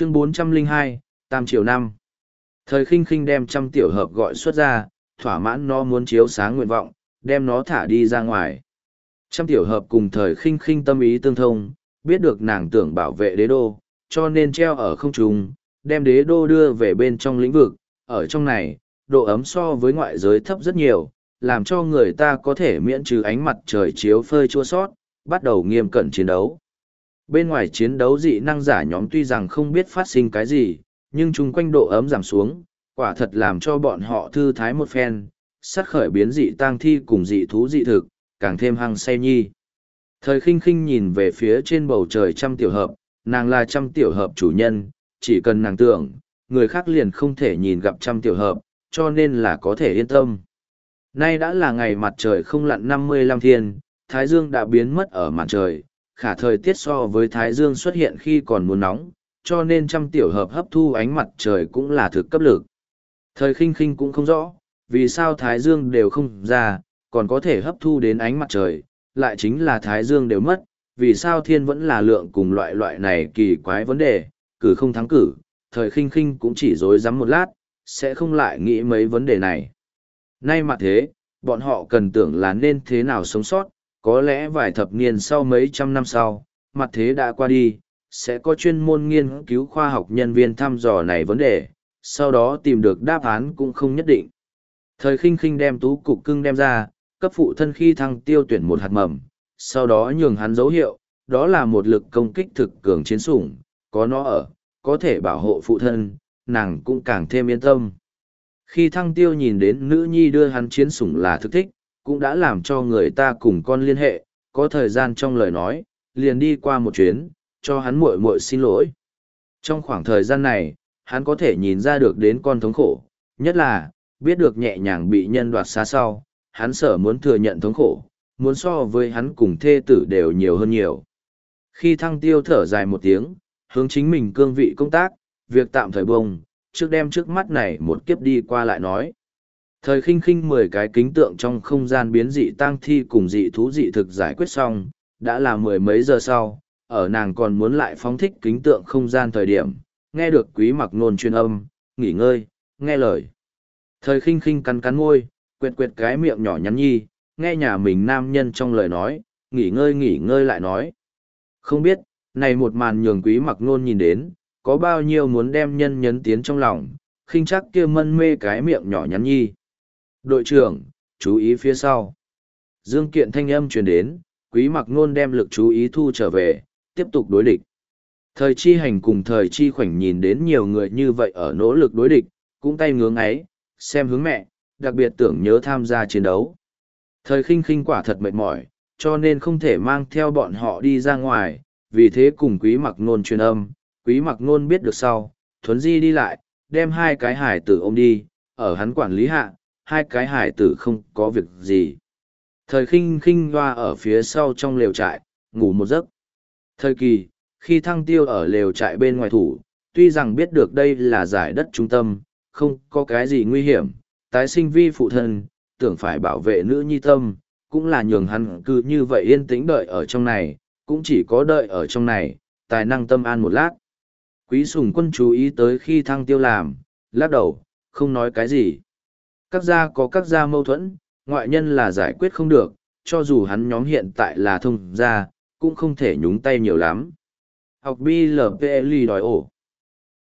chương 402, Tam Triều Năm Thời khinh khinh đem trăm tiểu hợp gọi xuất ra, thỏa mãn nó muốn chiếu sáng nguyện vọng, đem nó thả đi ra ngoài. Trăm tiểu hợp cùng thời khinh khinh tâm ý tương thông, biết được nàng tưởng bảo vệ đế đô, cho nên treo ở không trung, đem đế đô đưa về bên trong lĩnh vực, ở trong này, độ ấm so với ngoại giới thấp rất nhiều, làm cho người ta có thể miễn trừ ánh mặt trời chiếu phơi chua sót, bắt đầu nghiêm cẩn chiến đấu. Bên ngoài chiến đấu dị năng giả nhóm tuy rằng không biết phát sinh cái gì, nhưng chung quanh độ ấm giảm xuống, quả thật làm cho bọn họ thư thái một phen, sát khởi biến dị tang thi cùng dị thú dị thực, càng thêm hăng say nhi. Thời khinh khinh nhìn về phía trên bầu trời trăm tiểu hợp, nàng là trăm tiểu hợp chủ nhân, chỉ cần nàng tưởng, người khác liền không thể nhìn gặp trăm tiểu hợp, cho nên là có thể yên tâm. Nay đã là ngày mặt trời không lặn năm mươi lăm thiên, Thái Dương đã biến mất ở mặt trời, khả thời tiết so với Thái Dương xuất hiện khi còn muốn nóng, cho nên trăm tiểu hợp hấp thu ánh mặt trời cũng là thực cấp lực. Thời khinh khinh cũng không rõ, vì sao Thái Dương đều không ra, còn có thể hấp thu đến ánh mặt trời, lại chính là Thái Dương đều mất, vì sao thiên vẫn là lượng cùng loại loại này kỳ quái vấn đề, cử không thắng cử, thời khinh khinh cũng chỉ dối rắm một lát, sẽ không lại nghĩ mấy vấn đề này. Nay mà thế, bọn họ cần tưởng là nên thế nào sống sót, có lẽ vài thập niên sau mấy trăm năm sau, mặt thế đã qua đi, sẽ có chuyên môn nghiên cứu khoa học nhân viên thăm dò này vấn đề, sau đó tìm được đáp án cũng không nhất định. Thời khinh khinh đem tú cục cưng đem ra, cấp phụ thân khi thăng tiêu tuyển một hạt mầm, sau đó nhường hắn dấu hiệu, đó là một lực công kích thực cường chiến sủng, có nó ở, có thể bảo hộ phụ thân, nàng cũng càng thêm yên tâm. Khi thăng tiêu nhìn đến nữ nhi đưa hắn chiến sủng là thực thích, cũng đã làm cho người ta cùng con liên hệ, có thời gian trong lời nói, liền đi qua một chuyến, cho hắn muội muội xin lỗi. Trong khoảng thời gian này, hắn có thể nhìn ra được đến con thống khổ, nhất là, biết được nhẹ nhàng bị nhân đoạt xa sau, hắn sở muốn thừa nhận thống khổ, muốn so với hắn cùng thê tử đều nhiều hơn nhiều. Khi thăng tiêu thở dài một tiếng, hướng chính mình cương vị công tác, việc tạm thời bông, trước đem trước mắt này một kiếp đi qua lại nói. Thời khinh khinh mười cái kính tượng trong không gian biến dị tang thi cùng dị thú dị thực giải quyết xong, đã là mười mấy giờ sau, ở nàng còn muốn lại phóng thích kính tượng không gian thời điểm, nghe được quý mặc nôn chuyên âm, nghỉ ngơi, nghe lời. Thời khinh khinh cắn cắn môi, quệt quệt cái miệng nhỏ nhắn nhi, nghe nhà mình nam nhân trong lời nói, nghỉ ngơi nghỉ ngơi lại nói. Không biết, này một màn nhường quý mặc nôn nhìn đến, có bao nhiêu muốn đem nhân nhấn tiến trong lòng, khinh chắc kia mân mê cái miệng nhỏ nhắn nhi. Đội trưởng, chú ý phía sau. Dương kiện thanh âm truyền đến, quý mặc nôn đem lực chú ý thu trở về, tiếp tục đối địch. Thời chi hành cùng thời chi khoảnh nhìn đến nhiều người như vậy ở nỗ lực đối địch, cũng tay ngưỡng ấy, xem hướng mẹ, đặc biệt tưởng nhớ tham gia chiến đấu. Thời khinh khinh quả thật mệt mỏi, cho nên không thể mang theo bọn họ đi ra ngoài, vì thế cùng quý mặc nôn truyền âm, quý mặc nôn biết được sau, thuấn di đi lại, đem hai cái hải tử ôm đi, ở hắn quản lý hạ, hai cái hải tử không có việc gì. Thời khinh khinh hoa ở phía sau trong lều trại, ngủ một giấc. Thời kỳ, khi thăng tiêu ở lều trại bên ngoài thủ, tuy rằng biết được đây là giải đất trung tâm, không có cái gì nguy hiểm, tái sinh vi phụ thân, tưởng phải bảo vệ nữ nhi tâm, cũng là nhường hắn cứ như vậy yên tĩnh đợi ở trong này, cũng chỉ có đợi ở trong này, tài năng tâm an một lát. Quý sùng quân chú ý tới khi thăng tiêu làm, lắc đầu, không nói cái gì. Các gia có các gia mâu thuẫn, ngoại nhân là giải quyết không được, cho dù hắn nhóm hiện tại là thông gia, cũng không thể nhúng tay nhiều lắm. Học BLPL đòi ổ.